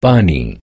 Pani.